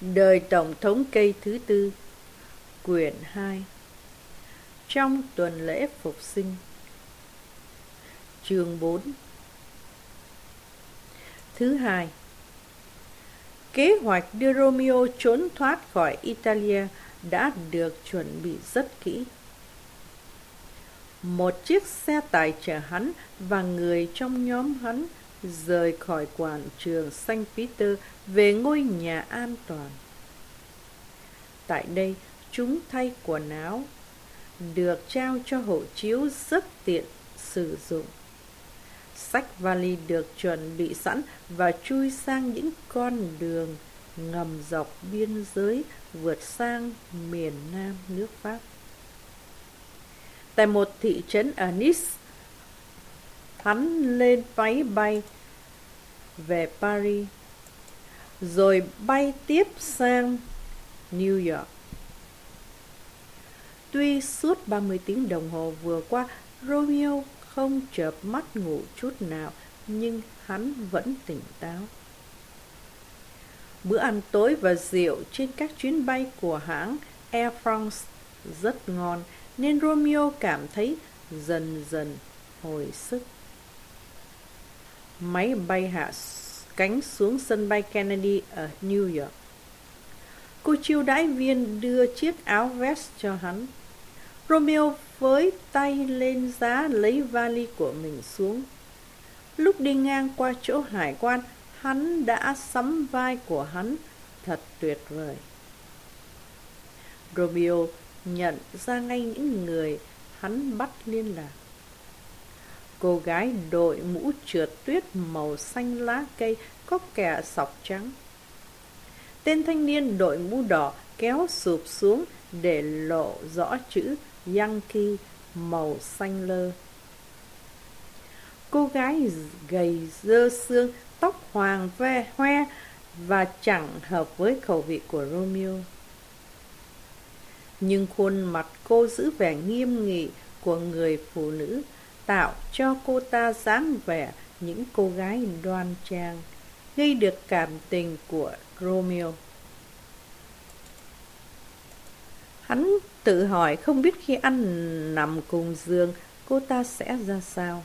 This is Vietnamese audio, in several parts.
Đời Tổng thống cây thứ tư, Quyển 2 Trong tuần lễ phục sinh. Chương 4 Thứ hai. Kế hoạch đưa Romeo trốn thoát khỏi Italia đã được chuẩn bị rất kỹ. Một chiếc xe tải chở hắn và người trong nhóm hắn rời khỏi quảng trường Saint Peter về ngôi nhà an toàn. Tại đây, chúng thay quần áo, được trao cho hộ chiếu rất tiện sử dụng. Sách vali được chuẩn bị sẵn và chui sang những con đường ngầm dọc biên giới vượt sang miền nam nước Pháp. Tại một thị trấn ở Nice, hắn lên máy bay về Paris, rồi bay tiếp sang New York. Tuy suốt 30 tiếng đồng hồ vừa qua, Romeo không chợp mắt ngủ chút nào, nhưng hắn vẫn tỉnh táo. Bữa ăn tối và rượu trên các chuyến bay của hãng Air France rất ngon, nên Romeo cảm thấy dần dần hồi sức. Máy bay hạ cánh xuống sân bay Kennedy ở New York. Cô chiêu đãi viên đưa chiếc áo vest cho hắn. Romeo với tay lên giá lấy vali của mình xuống. Lúc đi ngang qua chỗ hải quan, hắn đã sắm vai của hắn thật tuyệt vời. Romeo nhận ra ngay những người hắn bắt liên lạc. Cô gái đội mũ trượt tuyết màu xanh lá cây có kẻ sọc trắng. Tên thanh niên đội mũ đỏ kéo sụp xuống để lộ rõ chữ Yankee màu xanh lơ. Cô gái gầy dơ xương, tóc hoàng ve hoe và chẳng hợp với khẩu vị của Romeo. Nhưng khuôn mặt cô giữ vẻ nghiêm nghị của người phụ nữ tạo cho cô ta dáng vẻ những cô gái đoan trang, gây được cảm tình của Romeo. Hắn tự hỏi không biết khi ăn nằm cùng giường cô ta sẽ ra sao.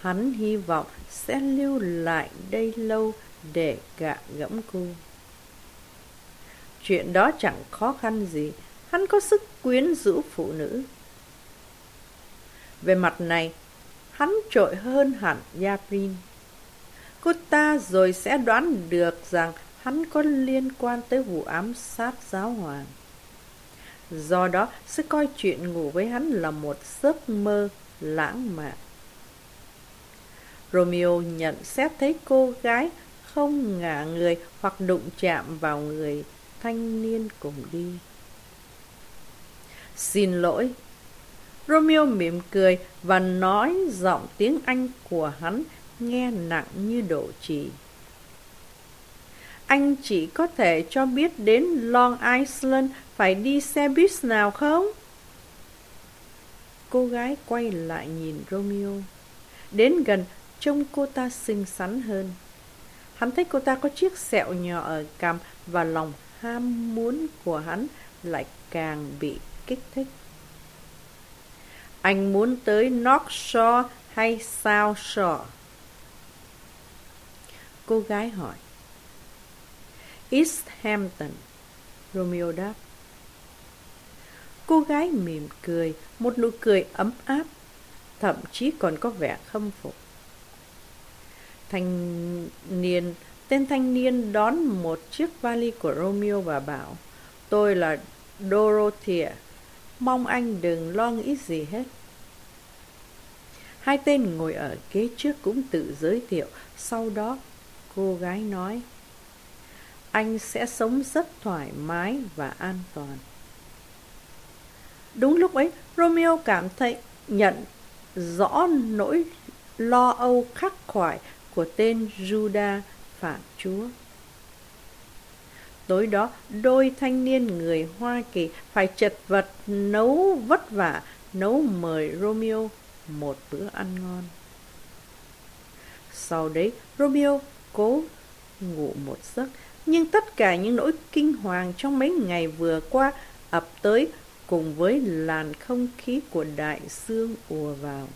Hắn hy vọng sẽ lưu lại đây lâu để gạ gẫm cô. Chuyện đó chẳng khó khăn gì, hắn có sức quyến rũ phụ nữ. Về mặt này, hắn trội hơn hẳn Yabrin. Cô ta rồi sẽ đoán được rằng hắn có liên quan tới vụ ám sát giáo hoàng. Do đó, sẽ coi chuyện ngủ với hắn là một giấc mơ lãng mạn. Romeo nhận xét thấy cô gái không ngả người hoặc đụng chạm vào người thanh niên cùng đi. Xin lỗi. Romeo mỉm cười và nói giọng tiếng Anh của hắn nghe nặng như độ trì. Anh chỉ có thể cho biết đến Long Island phải đi xe buýt nào không? Cô gái quay lại nhìn Romeo. Đến gần, trông cô ta xinh xắn hơn. Hắn thấy cô ta có chiếc sẹo nhỏ ở cằm và lòng ham muốn của hắn lại càng bị kích thích. Anh muốn tới North Shore hay South Shore? Cô gái hỏi. East Hampton, Romeo đáp. Cô gái mỉm cười, một nụ cười ấm áp, thậm chí còn có vẻ khâm phục. Thanh niên, tên thanh niên đón một chiếc vali của Romeo và bảo, tôi là Dorothea, mong anh đừng lo nghĩ gì hết. Hai tên ngồi ở kế trước cũng tự giới thiệu, sau đó cô gái nói, anh sẽ sống rất thoải mái và an toàn. Đúng lúc ấy, Romeo cảm thấy nhận rõ nỗi lo âu khắc khoải của tên Judas phản chúa. Tối đó, đôi thanh niên người Hoa Kỳ phải chật vật nấu vất vả, nấu mời Romeo một bữa ăn ngon. Sau đấy, Romeo cố ngủ một giấc nhưng tất cả những nỗi kinh hoàng trong mấy ngày vừa qua ập tới cùng với làn không khí của đại dương ùa vào.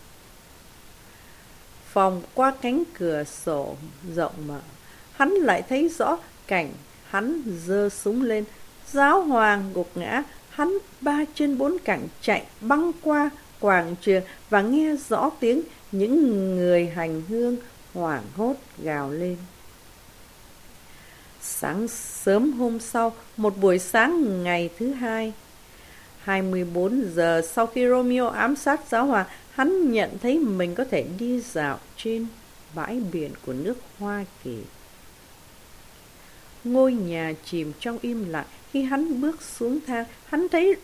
Phòng qua cánh cửa sổ rộng mở, hắn lại thấy rõ cảnh hắn giơ súng lên, giáo hoàng gục ngã, hắn ba trên bốn cẳng chạy băng qua quảng trường và nghe rõ tiếng những người hành hương hoảng hốt gào lên. Sáng sớm hôm sau, một buổi sáng ngày thứ hai, 24 giờ sau khi Romeo ám sát giáo hoàng, hắn nhận thấy mình có thể đi dạo trên bãi biển của nước Hoa Kỳ. Ngôi nhà chìm trong im lặng, khi hắn bước xuống thang, hắn thấy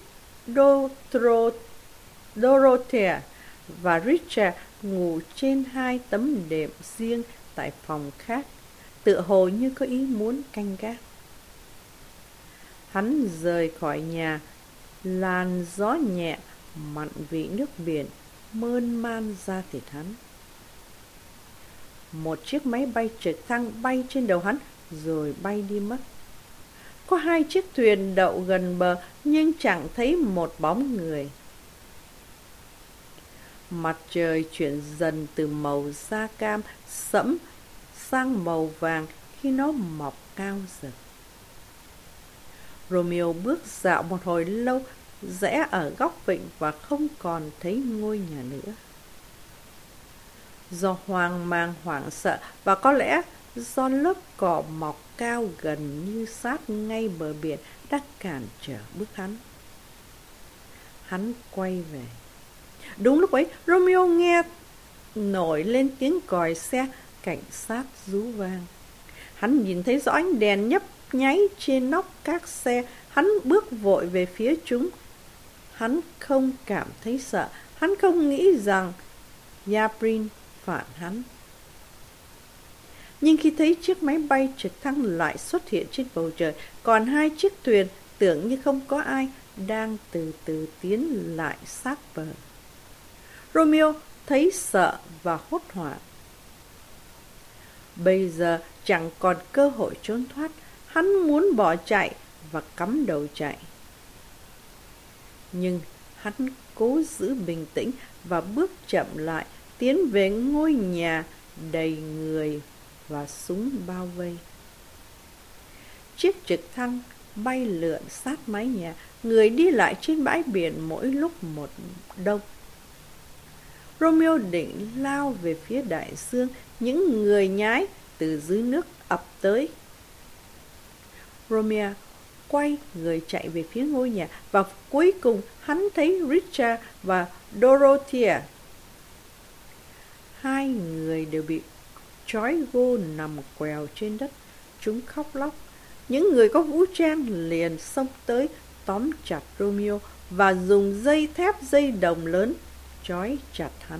Dotro, Dorothea và Richard ngủ trên hai tấm đệm riêng tại phòng khác, tựa hồ như có ý muốn canh gác. Hắn rời khỏi nhà, làn gió nhẹ, mặn vị nước biển, mơn man ra thịt hắn. Một chiếc máy bay trực thăng bay trên đầu hắn rồi bay đi mất. Có hai chiếc thuyền đậu gần bờ nhưng chẳng thấy một bóng người. Mặt trời chuyển dần từ màu da cam sẫm sang màu vàng khi nó mọc cao dần. Romeo bước dạo một hồi lâu, rẽ ở góc vịnh và không còn thấy ngôi nhà nữa. Do hoang mang hoảng sợ và có lẽ do lớp cỏ mọc cao gần như sát ngay bờ biển đã cản trở bước hắn. Hắn quay về. Đúng lúc ấy, Romeo nghe nổi lên tiếng còi xe cảnh sát rú vang. Hắn nhìn thấy rõ ánh đèn nhấp nháy trên nóc các xe, hắn bước vội về phía chúng. Hắn không cảm thấy sợ, hắn không nghĩ rằng Yabrin phản hắn. Nhưng khi thấy chiếc máy bay trực thăng lại xuất hiện trên bầu trời, còn hai chiếc thuyền tưởng như không có ai đang từ từ tiến lại sát bờ. Romeo thấy sợ và hốt hoảng. Bây giờ chẳng còn cơ hội trốn thoát, hắn muốn bỏ chạy và cắm đầu chạy. Nhưng hắn cố giữ bình tĩnh và bước chậm lại, tiến về ngôi nhà đầy người và súng bao vây. Chiếc trực thăng bay lượn sát mái nhà, người đi lại trên bãi biển mỗi lúc một đông. Romeo định lao về phía đại dương, những người nhái từ dưới nước ập tới. Romeo quay người chạy về phía ngôi nhà và cuối cùng hắn thấy Richard và Dorothea. Hai người đều bị trói gô nằm quèo trên đất. Chúng khóc lóc. Những người có vũ trang liền xông tới tóm chặt Romeo và dùng dây thép dây đồng lớn trói chặt hắn.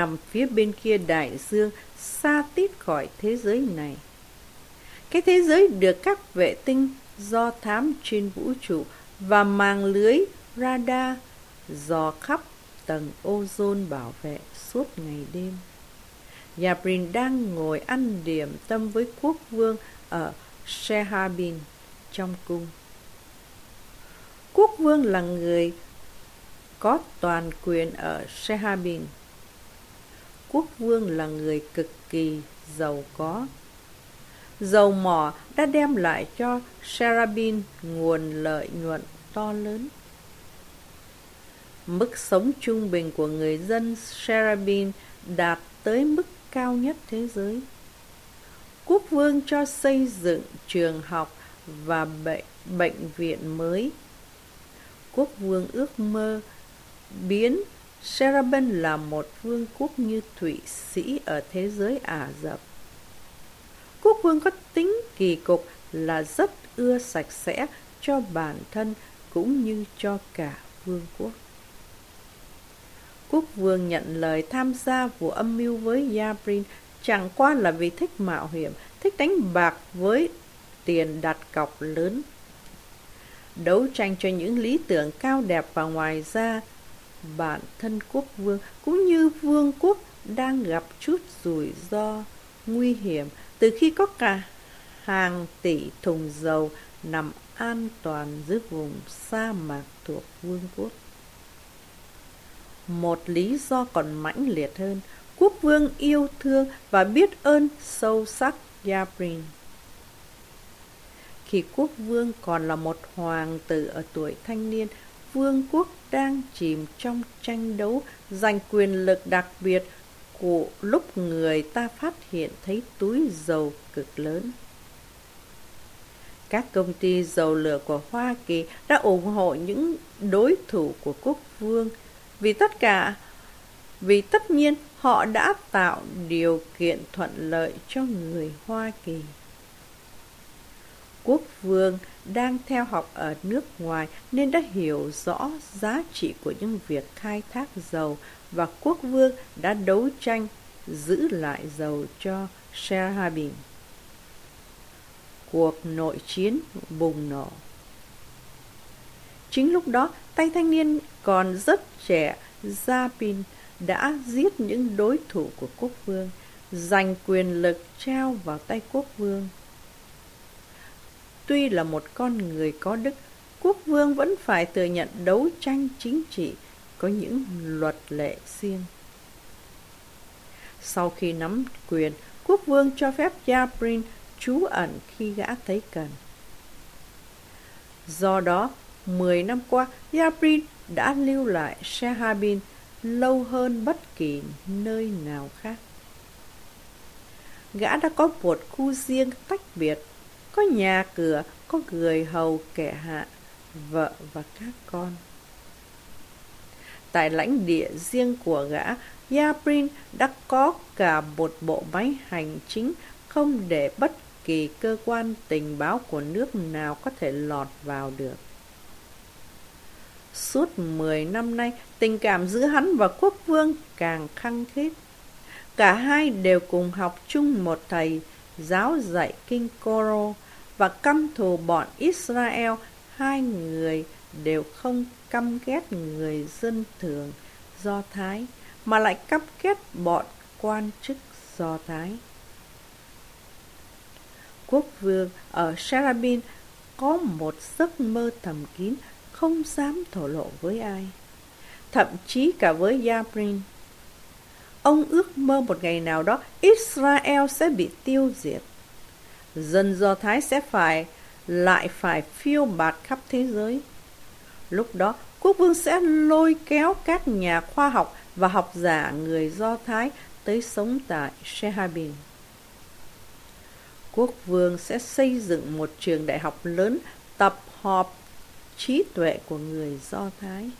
Nằm phía bên kia đại dương, xa tít khỏi thế giới này. Cái thế giới được các vệ tinh do thám trên vũ trụ và màng lưới radar dò khắp tầng ozone bảo vệ suốt ngày đêm. Yabrin đang ngồi ăn điểm tâm với quốc vương ở Shehabin trong cung. Quốc vương là người có toàn quyền ở Shehabin. Quốc vương là người cực kỳ giàu có. Dầu mỏ đã đem lại cho Serabin nguồn lợi nhuận to lớn. Mức sống trung bình của người dân Serabin đạt tới mức cao nhất thế giới. Quốc vương cho xây dựng trường học và bệnh, bệnh viện mới. Quốc vương ước mơ biến Serabin là một vương quốc như Thụy Sĩ ở thế giới Ả Rập. Quốc vương có tính kỳ cục là rất ưa sạch sẽ cho bản thân cũng như cho cả vương quốc. Quốc vương nhận lời tham gia vụ âm mưu với Yabrin chẳng qua là vì thích mạo hiểm, thích đánh bạc với tiền đặt cọc lớn. Đấu tranh cho những lý tưởng cao đẹp và ngoài ra, bản thân quốc vương cũng như vương quốc đang gặp chút rủi ro, nguy hiểm từ khi có cả hàng tỷ thùng dầu nằm an toàn dưới vùng sa mạc thuộc vương quốc. Một lý do còn mãnh liệt hơn, quốc vương yêu thương và biết ơn sâu sắc Yabrin. Khi quốc vương còn là một hoàng tử ở tuổi thanh niên, vương quốc đang chìm trong tranh đấu, giành quyền lực đặc biệt của lúc người ta phát hiện thấy túi dầu cực lớn. Các công ty dầu lửa của Hoa Kỳ đã ủng hộ những đối thủ của quốc vương vì tất cả, vì tất nhiên, họ đã tạo điều kiện thuận lợi cho người Hoa Kỳ. Quốc vương đang theo học ở nước ngoài nên đã hiểu rõ giá trị của những việc khai thác dầu và quốc vương đã đấu tranh giữ lại dầu cho Sherhabin. Cuộc nội chiến bùng nổ. Chính lúc đó, tay thanh niên còn rất trẻ, Zapin đã giết những đối thủ của quốc vương, giành quyền lực treo vào tay quốc vương. Tuy là một con người có đức, quốc vương vẫn phải thừa nhận đấu tranh chính trị có những luật lệ riêng. Sau khi nắm quyền, quốc vương cho phép Jabrin trú ẩn khi gã thấy cần. Do đó, 10 năm qua, Jabrin đã lưu lại Shehabin lâu hơn bất kỳ nơi nào khác. Gã đã có một khu riêng tách biệt, có nhà cửa, có người hầu kẻ hạ, vợ và các con. Tại lãnh địa riêng của gã, Yabrin đã có cả một bộ máy hành chính không để bất kỳ cơ quan tình báo của nước nào có thể lọt vào được. Suốt 10 năm nay, tình cảm giữa hắn và quốc vương càng khăng khít. Cả hai đều cùng học chung một thầy, giáo dạy kinh Coro và căm thù bọn Israel. Hai người đều không căm ghét người dân thường Do Thái, mà lại căm ghét bọn quan chức Do Thái. Quốc vương ở Sharabin có một giấc mơ thầm kín không dám thổ lộ với ai, thậm chí cả với Yabrin. Ông ước mơ một ngày nào đó Israel sẽ bị tiêu diệt. Dân Do Thái sẽ phải lại phải phiêu bạt khắp thế giới. Lúc đó, quốc vương sẽ lôi kéo các nhà khoa học và học giả người Do Thái tới sống tại Shehabin. Quốc vương sẽ xây dựng một trường đại học lớn tập hợp trí tuệ của người Do Thái.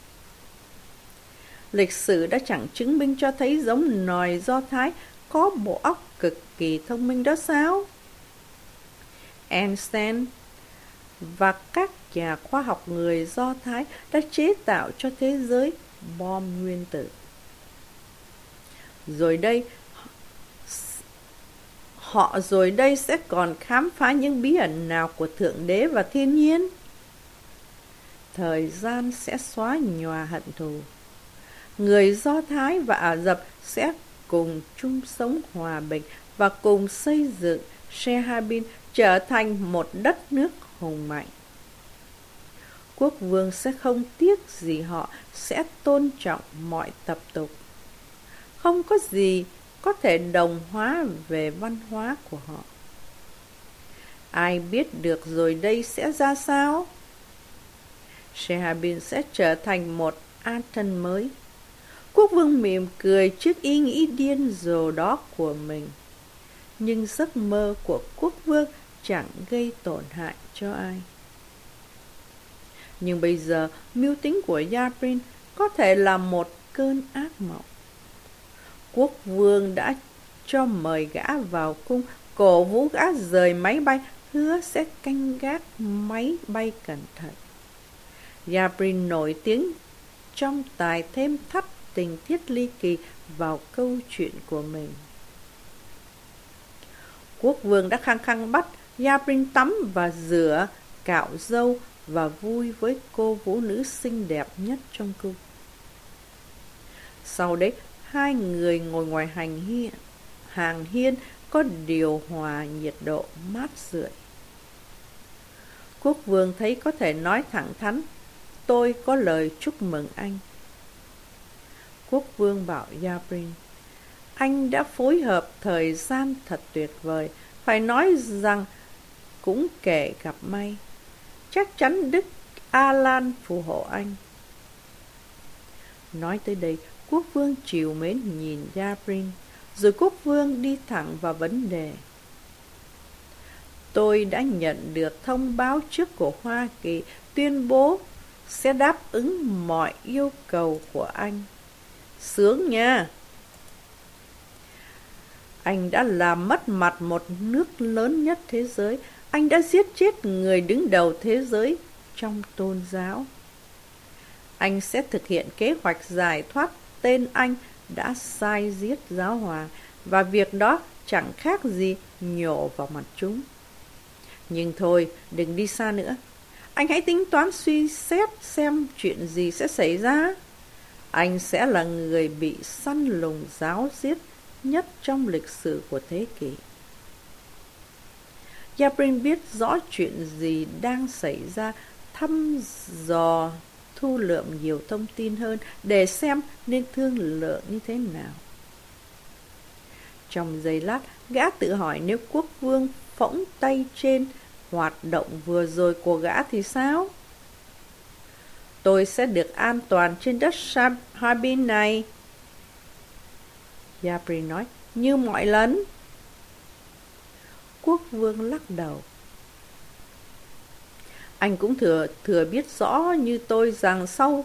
Lịch sử đã chẳng chứng minh cho thấy giống nòi Do Thái có bộ óc cực kỳ thông minh đó sao? Einstein và các nhà khoa học người Do Thái đã chế tạo cho thế giới bom nguyên tử. Rồi đây, họ rồi đây sẽ còn khám phá những bí ẩn nào của Thượng Đế và thiên nhiên. Thời gian sẽ xóa nhòa hận thù. Người Do Thái và Ả Rập sẽ cùng chung sống hòa bình và cùng xây dựng Shehabin trở thành một đất nước hùng mạnh. Quốc vương sẽ không tiếc gì họ, sẽ tôn trọng mọi tập tục. Không có gì có thể đồng hóa về văn hóa của họ. Ai biết được rồi đây sẽ ra sao? Shehabin sẽ trở thành một Athens mới. Quốc vương mỉm cười trước ý nghĩ điên rồ đó của mình. Nhưng giấc mơ của quốc vương chẳng gây tổn hại cho ai. Nhưng bây giờ, mưu tính của Yabrin có thể là một cơn ác mộng. Quốc vương đã cho mời gã vào cung, cổ vũ gã rời máy bay, hứa sẽ canh gác máy bay cẩn thận. Yabrin nổi tiếng trong tài thêm thắt tình tiết ly kỳ vào câu chuyện của mình. Quốc vương đã khăng khăng bắt Yabrin tắm và rửa, cạo râu và vui với cô vũ nữ xinh đẹp nhất trong cung. Sau đấy, hai người ngồi ngoài hành hiên, hàng hiên có điều hòa nhiệt độ mát rượi. Quốc vương thấy có thể nói thẳng thắn, tôi có lời chúc mừng anh. Quốc vương bảo Yabrin, anh đã phối hợp thời gian thật tuyệt vời, phải nói rằng cũng kể gặp may. Chắc chắn Đức Alan phù hộ anh. Nói tới đây, quốc vương chiều mến nhìn Yabrin, rồi quốc vương đi thẳng vào vấn đề. Tôi đã nhận được thông báo trước của Hoa Kỳ tuyên bố sẽ đáp ứng mọi yêu cầu của anh. Sướng nha! Anh đã làm mất mặt một nước lớn nhất thế giới. Anh đã giết chết người đứng đầu thế giới trong tôn giáo. Anh sẽ thực hiện kế hoạch giải thoát tên anh đã sai giết giáo hoàng và việc đó chẳng khác gì nhổ vào mặt chúng. Nhưng thôi, đừng đi xa nữa. Anh hãy tính toán suy xét xem chuyện gì sẽ xảy ra. Anh sẽ là người bị săn lùng giáo giết nhất trong lịch sử của thế kỷ. Yabrin biết rõ chuyện gì đang xảy ra, thăm dò thu lượm nhiều thông tin hơn để xem nên thương lượng như thế nào. Trong giây lát, gã tự hỏi nếu quốc vương phỗng tay trên hoạt động vừa rồi của gã thì sao? Tôi sẽ được an toàn trên đất Harbin này. Yabri nói, như mọi lần. Quốc vương lắc đầu. Anh cũng thừa thừa biết rõ như tôi rằng sau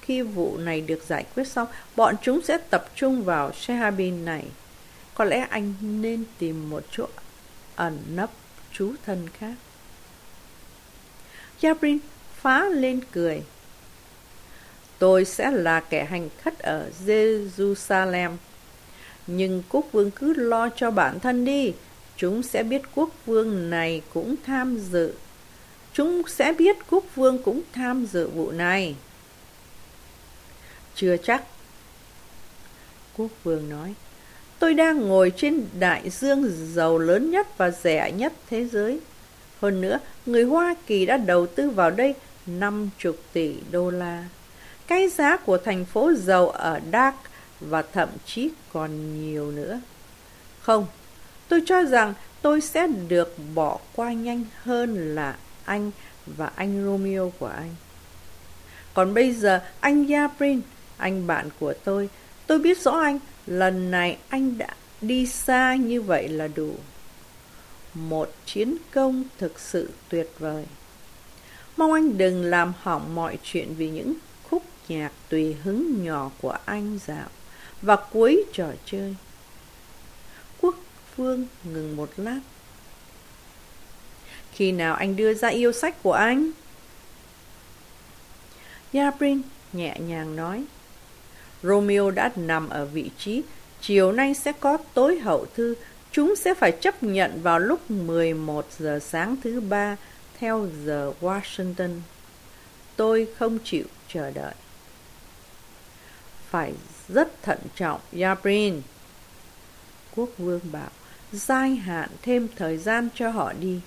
khi vụ này được giải quyết xong, bọn chúng sẽ tập trung vào Shehabin này. Có lẽ anh nên tìm một chỗ ẩn nấp trú thân khác. Jabrin phá lên cười. Tôi sẽ là kẻ hành khất ở Jerusalem. Nhưng quốc vương cứ lo cho bản thân đi. Chúng sẽ biết quốc vương này cũng tham dự. Chúng sẽ biết quốc vương cũng tham dự vụ này. Chưa chắc. Quốc vương nói. Tôi đang ngồi trên đại dương giàu lớn nhất và rẻ nhất thế giới. Hơn nữa, người Hoa Kỳ đã đầu tư vào đây 50 tỷ đô la. Cái giá của thành phố giàu ở Dark và thậm chí còn nhiều nữa. Không, tôi cho rằng tôi sẽ được bỏ qua nhanh hơn là anh và anh Romeo của anh. Còn bây giờ anh Yaprin, anh bạn của tôi, tôi biết rõ anh, lần này anh đã đi xa như vậy là đủ. Một chiến công thực sự tuyệt vời. Mong anh đừng làm hỏng mọi chuyện vì những nhạc tùy hứng nhỏ của anh dạo và cuối trò chơi. Quốc vương ngừng một lát. Khi nào anh đưa ra yêu sách của anh? Yabrin nhẹ nhàng nói. Romeo đã nằm ở vị trí chiều nay sẽ có tối hậu thư, chúng sẽ phải chấp nhận vào lúc 11 giờ sáng thứ ba theo giờ Washington. Tôi không chịu chờ đợi. Phải rất thận trọng, Yabrin. Quốc vương bảo, giai hạn thêm thời gian cho họ đi.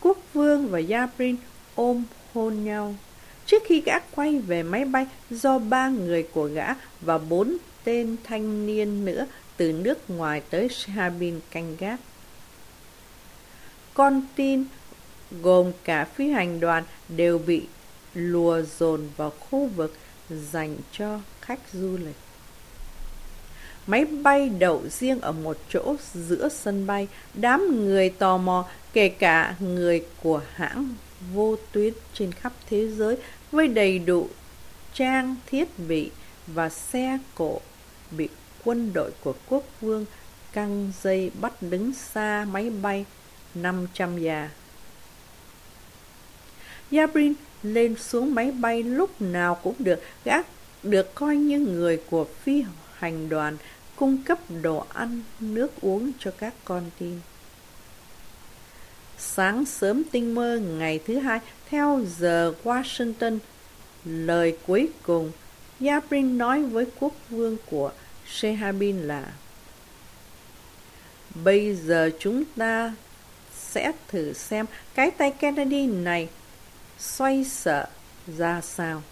Quốc vương và Yabrin ôm hôn nhau. Trước khi gã quay về máy bay do ba người của gã và bốn tên thanh niên nữa từ nước ngoài tới Shabin canh gác. Con tin gồm cả phi hành đoàn đều bị lùa dồn vào khu vực dành cho khách du lịch. Máy bay đậu riêng ở một chỗ giữa sân bay, đám người tò mò, kể cả người của hãng vô tuyến trên khắp thế giới với đầy đủ trang thiết bị và xe cộ bị quân đội của quốc vương căng dây bắt đứng xa máy bay 500 già. Yabrin lên xuống máy bay lúc nào cũng được, gã được coi như người của phi hành đoàn cung cấp đồ ăn, nước uống cho các con tin. Sáng sớm tinh mơ ngày thứ hai, theo giờ Washington, lời cuối cùng Yabrin nói với quốc vương của Shehabin là Bây giờ chúng ta sẽ thử xem cái tay Kennedy này xoay sở ra sao.